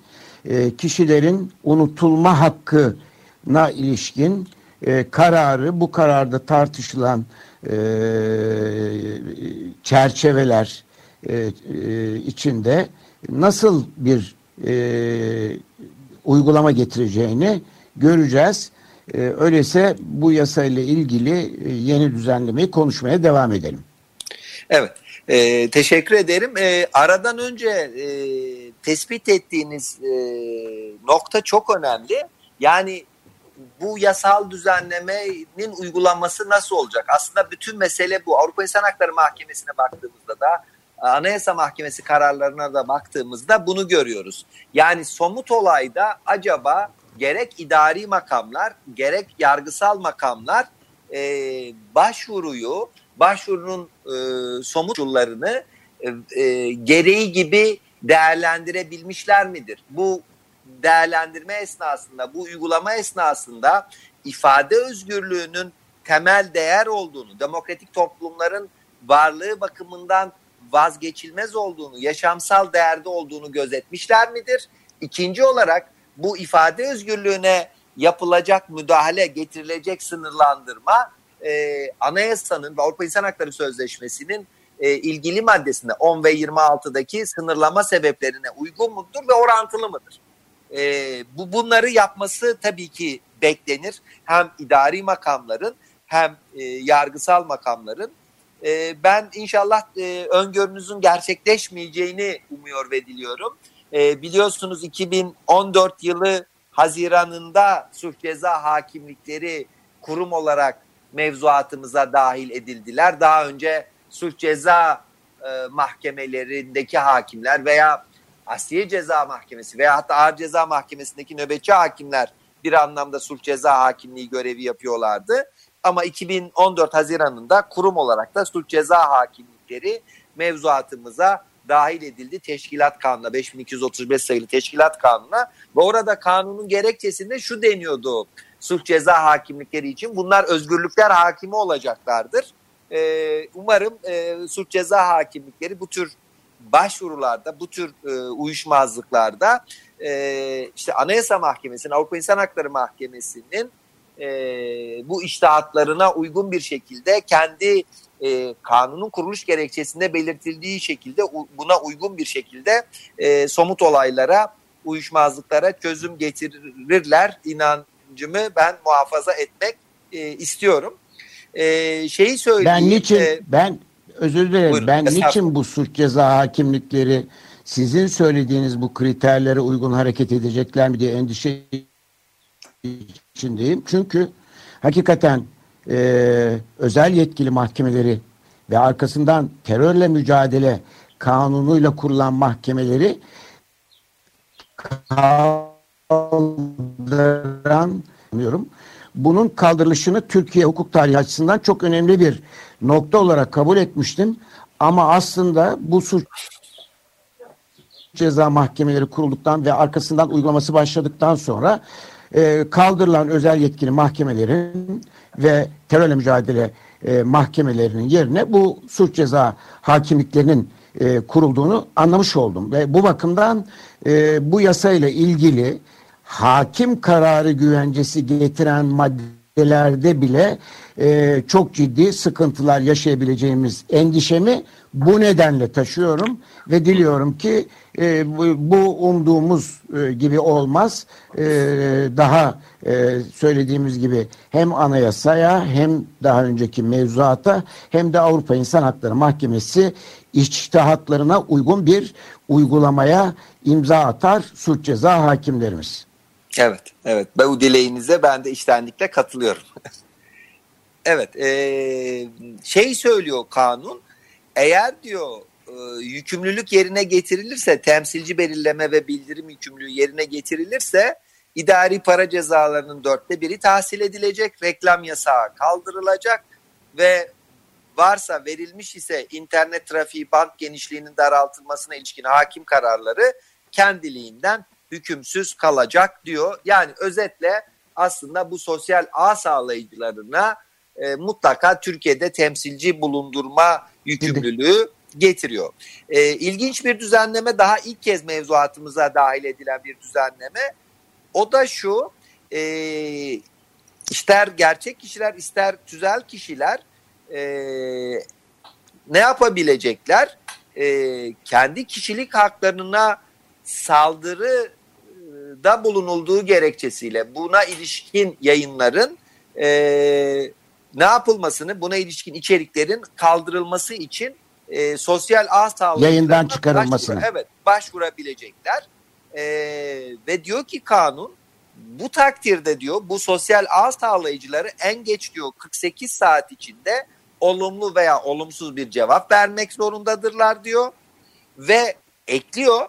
e, kişilerin unutulma hakkına ilişkin e, kararı bu kararda tartışılan e, çerçeveler içinde nasıl bir uygulama getireceğini göreceğiz. Öyleyse bu yasayla ilgili yeni düzenlemeyi konuşmaya devam edelim. Evet. E, teşekkür ederim. E, aradan önce e, tespit ettiğiniz e, nokta çok önemli. Yani bu yasal düzenlemenin uygulanması nasıl olacak? Aslında bütün mesele bu. Avrupa İnsan Hakları Mahkemesi'ne baktığımızda da Anayasa Mahkemesi kararlarına da baktığımızda bunu görüyoruz. Yani somut olayda acaba gerek idari makamlar gerek yargısal makamlar e, başvuruyu başvurunun e, somut yollarını e, e, gereği gibi değerlendirebilmişler midir? Bu değerlendirme esnasında, bu uygulama esnasında ifade özgürlüğünün temel değer olduğunu, demokratik toplumların varlığı bakımından vazgeçilmez olduğunu, yaşamsal değerde olduğunu gözetmişler midir? İkinci olarak bu ifade özgürlüğüne yapılacak müdahale, getirilecek sınırlandırma e, anayasanın ve Avrupa İnsan Hakları Sözleşmesi'nin e, ilgili maddesinde 10 ve 26'daki sınırlama sebeplerine uygun mudur ve orantılı mıdır? E, bu Bunları yapması tabii ki beklenir. Hem idari makamların hem e, yargısal makamların. E, ben inşallah e, öngörünüzün gerçekleşmeyeceğini umuyor ve diliyorum. E, biliyorsunuz 2014 yılı Haziran'ında suç ceza hakimlikleri kurum olarak mevzuatımıza dahil edildiler. Daha önce suç ceza e, mahkemelerindeki hakimler veya Asiye Ceza Mahkemesi veya hatta Ağır Ceza Mahkemesi'ndeki nöbetçi hakimler bir anlamda suç ceza hakimliği görevi yapıyorlardı. Ama 2014 Haziran'ında kurum olarak da suç ceza hakimlikleri mevzuatımıza dahil edildi teşkilat kanuna 5235 sayılı teşkilat kanuna ve orada kanunun gerekçesinde şu deniyordu suç ceza hakimlikleri için bunlar özgürlükler hakimi olacaklardır. Ee, umarım e, suç ceza hakimlikleri bu tür başvurularda bu tür e, uyuşmazlıklarda e, işte Anayasa Mahkemesi'nin Avrupa İnsan Hakları Mahkemesi'nin e, bu iştahatlarına uygun bir şekilde kendi e, kanunun kuruluş gerekçesinde belirtildiği şekilde buna uygun bir şekilde e, somut olaylara, uyuşmazlıklara çözüm getirirler inancımı ben muhafaza etmek e, istiyorum. E, şeyi söyleyeyim. Ben niçin e, ben özür dilerim buyurun, ben niçin bu suç ceza hakimlikleri sizin söylediğiniz bu kriterlere uygun hareket edecekler mi diye endişe içindeyim. Çünkü hakikaten e, özel yetkili mahkemeleri ve arkasından terörle mücadele kanunuyla kurulan mahkemeleri kaldıran diyorum. Bunun kaldırılışını Türkiye hukuk tarihi açısından çok önemli bir nokta olarak kabul etmiştim. Ama aslında bu suç ceza mahkemeleri kurulduktan ve arkasından uygulaması başladıktan sonra e, kaldırılan özel yetkili mahkemelerin ve terörle mücadele e, mahkemelerinin yerine bu suç ceza hakimliklerinin e, kurulduğunu anlamış oldum. Ve bu bakımdan e, bu yasayla ilgili hakim kararı güvencesi getiren maddelerde bile e, çok ciddi sıkıntılar yaşayabileceğimiz endişemi bu nedenle taşıyorum ve diliyorum ki e, bu, bu umduğumuz e, gibi olmaz. E, daha e, söylediğimiz gibi hem anayasaya hem daha önceki mevzuata hem de Avrupa İnsan Hakları Mahkemesi içtihatlarına uygun bir uygulamaya imza atar suç ceza hakimlerimiz. Evet, evet. Bu dileğinize ben de iştenlikle katılıyorum. evet, e, şey söylüyor kanun, eğer diyor e, yükümlülük yerine getirilirse, temsilci belirleme ve bildirim yükümlülüğü yerine getirilirse idari para cezalarının dörtte biri tahsil edilecek, reklam yasağı kaldırılacak ve varsa verilmiş ise internet trafiği bant genişliğinin daraltılmasına ilişkin hakim kararları kendiliğinden hükümsüz kalacak diyor. Yani özetle aslında bu sosyal ağ sağlayıcılarına e, mutlaka Türkiye'de temsilci bulundurma yükümlülüğü getiriyor. E, ilginç bir düzenleme daha ilk kez mevzuatımıza dahil edilen bir düzenleme. O da şu e, ister gerçek kişiler ister tüzel kişiler e, ne yapabilecekler? E, kendi kişilik haklarına saldırı da bulunulduğu gerekçesiyle buna ilişkin yayınların e, ne yapılmasını, buna ilişkin içeriklerin kaldırılması için e, sosyal ağ sağlığı yayından çıkarılmasını. Başvura, evet, başvurabilecekler. E, ve diyor ki kanun bu takdirde diyor bu sosyal ağ sağlayıcıları en geç diyor 48 saat içinde olumlu veya olumsuz bir cevap vermek zorundadırlar diyor ve ekliyor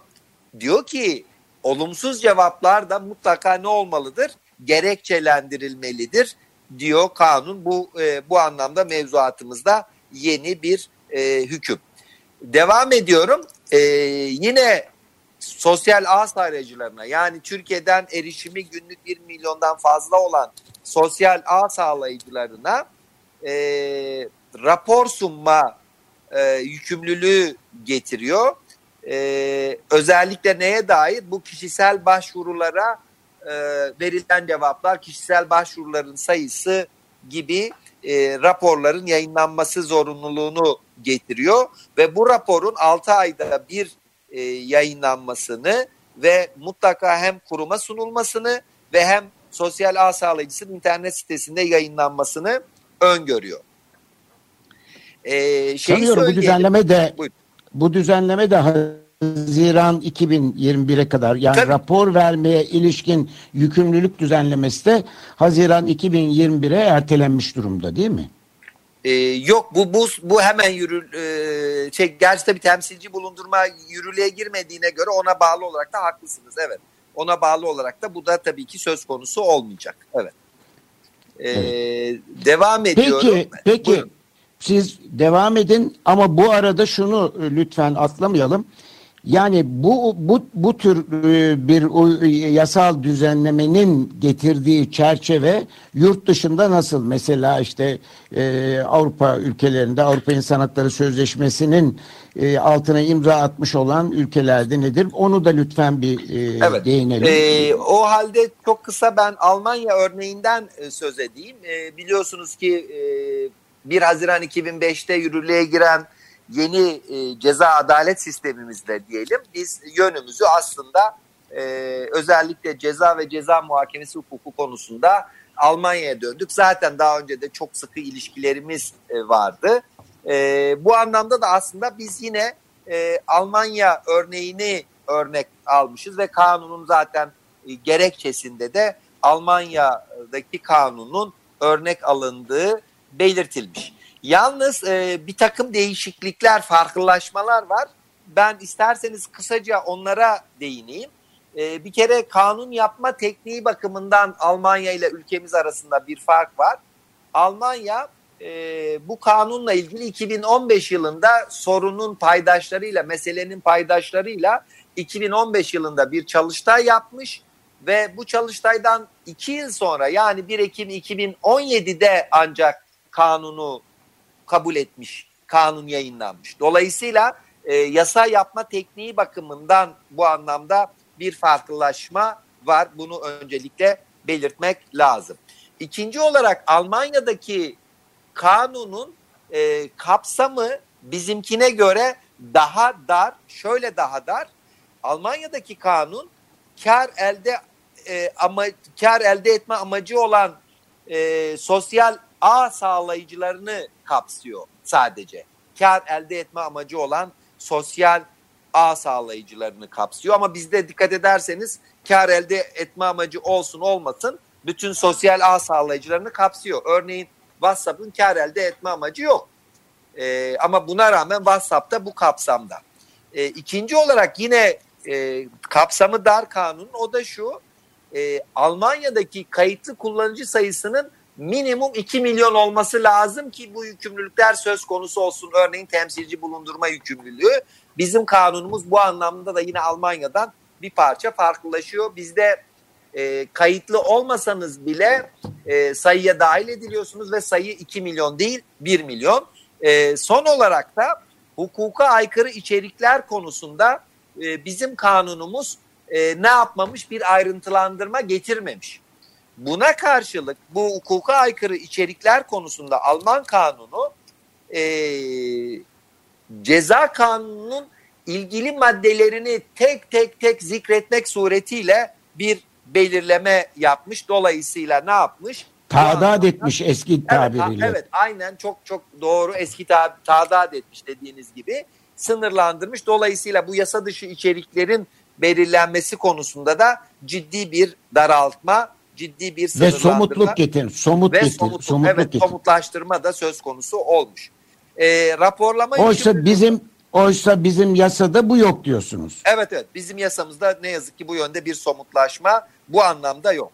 diyor ki olumsuz cevaplar da mutlaka ne olmalıdır? Gerekçelendirilmelidir diyor kanun. Bu e, bu anlamda mevzuatımızda yeni bir e, hüküm. Devam ediyorum. E, yine sosyal ağ sağlayıcılarına yani Türkiye'den erişimi günlük 1 milyondan fazla olan sosyal ağ sağlayıcılarına e, rapor sunma e, yükümlülüğü getiriyor e, özellikle neye dair? Bu kişisel başvurulara e, verilen cevaplar, kişisel başvuruların sayısı gibi e, raporların yayınlanması zorunluluğunu getiriyor ve bu raporun 6 ayda bir e, yayınlanmasını ve mutlaka hem kuruma sunulmasını ve hem sosyal ağ sağlayıcısının internet sitesinde yayınlanmasını öngörüyor. Ee, Sanıyorum bu düzenleme de Buyurun bu düzenleme de Haziran 2021'e kadar yani Tabii. rapor vermeye ilişkin yükümlülük düzenlemesi de Haziran 2021'e ertelenmiş durumda değil mi? Ee, yok bu bu bu hemen yürü e, şey gerçi bir temsilci bulundurma yürürlüğe girmediğine göre ona bağlı olarak da haklısınız evet. Ona bağlı olarak da bu da tabii ki söz konusu olmayacak. Evet. Ee, evet. Devam ediyorum. Peki, peki. Buyurun. Siz devam edin ama bu arada şunu e, lütfen atlamayalım. Yani bu bu bu tür e, bir yasal düzenlemenin getirdiği çerçeve yurt dışında nasıl? Mesela işte e, Avrupa ülkelerinde Avrupa İnsan Hakları Sözleşmesi'nin e, altına imza atmış olan ülkelerde nedir? Onu da lütfen bir e, evet. değinelim. E, o halde çok kısa ben Almanya örneğinden e, söz edeyim. E, biliyorsunuz ki e, 1 Haziran 2005'te yürürlüğe giren yeni e, ceza adalet sistemimizde diyelim biz yönümüzü aslında e, özellikle ceza ve ceza muhakemesi hukuku konusunda Almanya'ya döndük. Zaten daha önce de çok sıkı ilişkilerimiz e, vardı. E, bu anlamda da aslında biz yine e, Almanya örneğini örnek almışız ve kanunun zaten e, gerekçesinde de Almanya'daki kanunun örnek alındığı belirtilmiş. Yalnız e, bir takım değişiklikler, farklılaşmalar var. Ben isterseniz kısaca onlara değineyim. E, bir kere kanun yapma tekniği bakımından Almanya ile ülkemiz arasında bir fark var. Almanya e, bu kanunla ilgili 2015 yılında sorunun paydaşlarıyla, meselenin paydaşlarıyla 2015 yılında bir çalıştay yapmış ve bu çalıştaydan iki yıl sonra yani 1 Ekim 2017'de ancak kanunu kabul etmiş, kanun yayınlanmış. Dolayısıyla e, yasa yapma tekniği bakımından bu anlamda bir farklılaşma var. Bunu öncelikle belirtmek lazım. İkinci olarak Almanya'daki kanunun e, kapsamı bizimkine göre daha dar. Şöyle daha dar. Almanya'daki kanun kar elde e, ama kar elde etme amacı olan e, sosyal ağ sağlayıcılarını kapsıyor sadece. Kar elde etme amacı olan sosyal ağ sağlayıcılarını kapsıyor ama bizde dikkat ederseniz kar elde etme amacı olsun olmasın bütün sosyal ağ sağlayıcılarını kapsıyor. Örneğin WhatsApp'ın kar elde etme amacı yok. E, ama buna rağmen WhatsApp bu kapsamda. E, ikinci olarak yine e, kapsamı dar kanun o da şu e, Almanya'daki kayıtlı kullanıcı sayısının minimum 2 milyon olması lazım ki bu yükümlülükler söz konusu olsun. Örneğin temsilci bulundurma yükümlülüğü. Bizim kanunumuz bu anlamda da yine Almanya'dan bir parça farklılaşıyor. Bizde e, kayıtlı olmasanız bile e, sayıya dahil ediliyorsunuz ve sayı 2 milyon değil 1 milyon. E, son olarak da hukuka aykırı içerikler konusunda e, bizim kanunumuz e, ne yapmamış bir ayrıntılandırma getirmemiş. Buna karşılık bu hukuka aykırı içerikler konusunda Alman kanunu e, ceza kanununun ilgili maddelerini tek tek tek zikretmek suretiyle bir belirleme yapmış. Dolayısıyla ne yapmış? Tağdat etmiş eski tabiriyle. Evet, evet aynen çok çok doğru eski ta, tağdat etmiş dediğiniz gibi sınırlandırmış. Dolayısıyla bu yasa dışı içeriklerin belirlenmesi konusunda da ciddi bir daraltma, ciddi bir. Ve somutluk getir, somut ve getir, somutluk, somutluk evet, getir. somutlaştırma da söz konusu olmuş. E, raporlama Oysa için... bizim oysa bizim yasada bu yok diyorsunuz. Evet evet bizim yasamızda ne yazık ki bu yönde bir somutlaşma bu anlamda yok.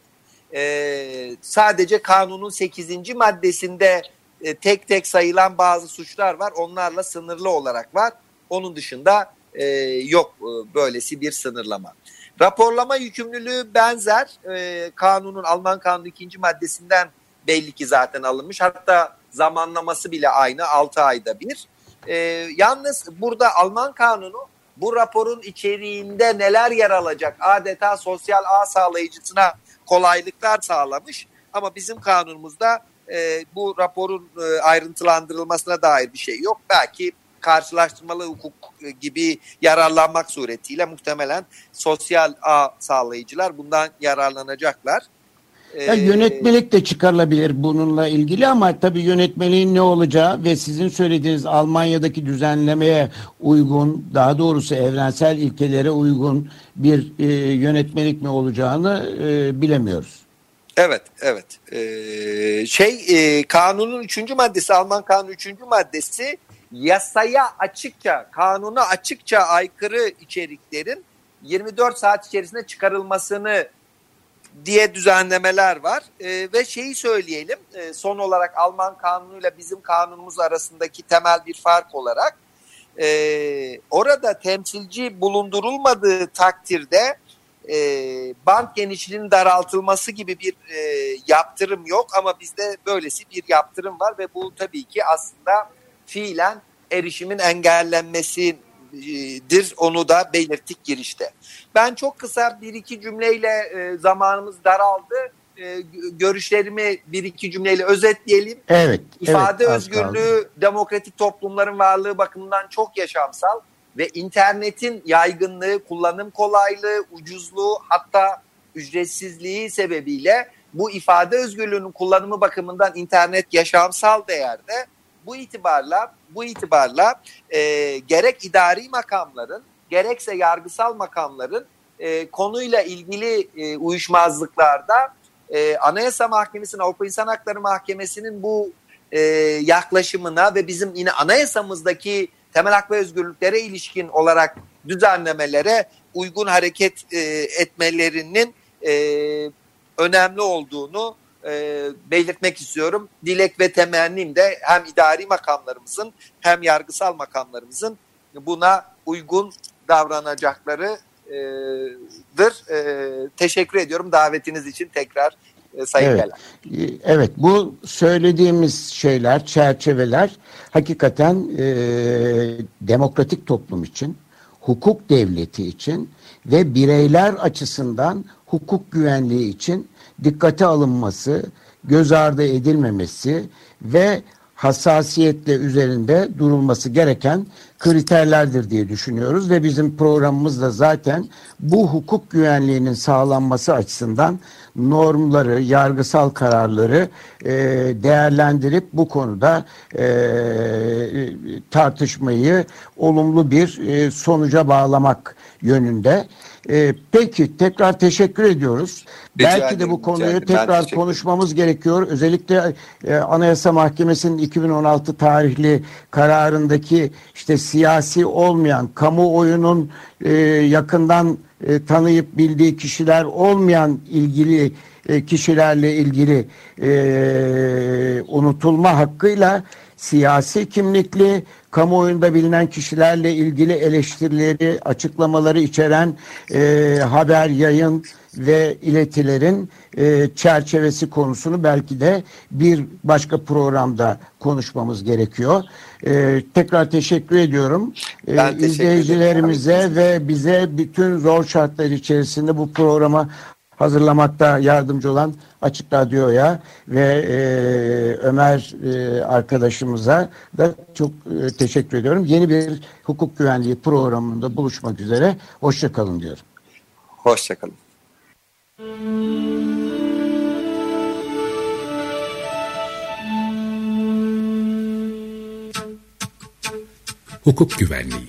E, sadece kanunun 8. maddesinde e, tek tek sayılan bazı suçlar var. Onlarla sınırlı olarak var. Onun dışında e, yok e, böylesi bir sınırlama. Raporlama yükümlülüğü benzer. E, kanunun Alman kanunu ikinci maddesinden belli ki zaten alınmış. Hatta zamanlaması bile aynı 6 ayda bir. E, yalnız burada Alman kanunu bu raporun içeriğinde neler yer alacak adeta sosyal ağ sağlayıcısına kolaylıklar sağlamış. Ama bizim kanunumuzda e, bu raporun e, ayrıntılandırılmasına dair bir şey yok. Belki karşılaştırmalı hukuk e, gibi yararlanmak suretiyle muhtemelen sosyal ağ sağlayıcılar bundan yararlanacaklar. Ya yönetmelik de çıkarılabilir bununla ilgili ama tabii yönetmeliğin ne olacağı ve sizin söylediğiniz Almanya'daki düzenlemeye uygun, daha doğrusu evrensel ilkelere uygun bir e, yönetmelik mi olacağını e, bilemiyoruz. Evet, evet. Ee, şey, e, kanunun üçüncü maddesi, Alman kanunun üçüncü maddesi yasaya açıkça, kanuna açıkça aykırı içeriklerin 24 saat içerisinde çıkarılmasını diye düzenlemeler var. E, ve şeyi söyleyelim e, son olarak Alman kanunuyla bizim kanunumuz arasındaki temel bir fark olarak e, orada temsilci bulundurulmadığı takdirde e, bank genişliğinin daraltılması gibi bir e, yaptırım yok ama bizde böylesi bir yaptırım var ve bu tabii ki aslında fiilen erişimin engellenmesi dir onu da belirttik girişte. Ben çok kısa bir iki cümleyle e, zamanımız daraldı. E, görüşlerimi bir iki cümleyle özetleyelim. Evet. İfade evet, özgürlüğü demokratik toplumların varlığı bakımından çok yaşamsal ve internetin yaygınlığı, kullanım kolaylığı, ucuzluğu hatta ücretsizliği sebebiyle bu ifade özgürlüğünün kullanımı bakımından internet yaşamsal değerde. Bu itibarla bu itibarla e, gerek idari makamların gerekse yargısal makamların e, konuyla ilgili e, uyuşmazlıklarda e, Anayasa Mahkemesi'nin, Avrupa İnsan Hakları Mahkemesi'nin bu e, yaklaşımına ve bizim yine anayasamızdaki temel hak ve özgürlüklere ilişkin olarak düzenlemelere uygun hareket e, etmelerinin e, önemli olduğunu e, belirtmek istiyorum. Dilek ve temennim de hem idari makamlarımızın hem yargısal makamlarımızın buna uygun davranacakları teşekkür ediyorum davetiniz için tekrar Sayın evet. Gelen. Evet bu söylediğimiz şeyler, çerçeveler hakikaten e, demokratik toplum için, hukuk devleti için ve bireyler açısından hukuk güvenliği için dikkate alınması, göz ardı edilmemesi ve hassasiyetle üzerinde durulması gereken kriterlerdir diye düşünüyoruz ve bizim programımız da zaten bu hukuk güvenliğinin sağlanması açısından normları, yargısal kararları e, değerlendirip bu konuda e, tartışmayı olumlu bir e, sonuca bağlamak yönünde. E, peki tekrar teşekkür ediyoruz. Rica Belki ederim, de bu konuyu tekrar konuşmamız gerekiyor. Özellikle e, Anayasa Mahkemesi'nin 2016 tarihli kararındaki işte siyasi olmayan kamuoyunun e, yakından e, tanıyıp bildiği kişiler olmayan ilgili e, kişilerle ilgili e, unutulma hakkıyla siyasi kimlikli kamuoyunda bilinen kişilerle ilgili eleştirileri, açıklamaları içeren e, haber, yayın ve iletilerin e, çerçevesi konusunu belki de bir başka programda konuşmamız gerekiyor. E, tekrar teşekkür ediyorum. E, teşekkür izleyicilerimize ve bize bütün zor şartlar içerisinde bu programa hazırlamakta yardımcı olan Açık Radyo'ya ve e, Ömer e, arkadaşımıza da çok e, teşekkür ediyorum. Yeni bir hukuk güvenliği programında buluşmak üzere. Hoşçakalın diyorum. Hoşçakalın. Hukuk Güvenliği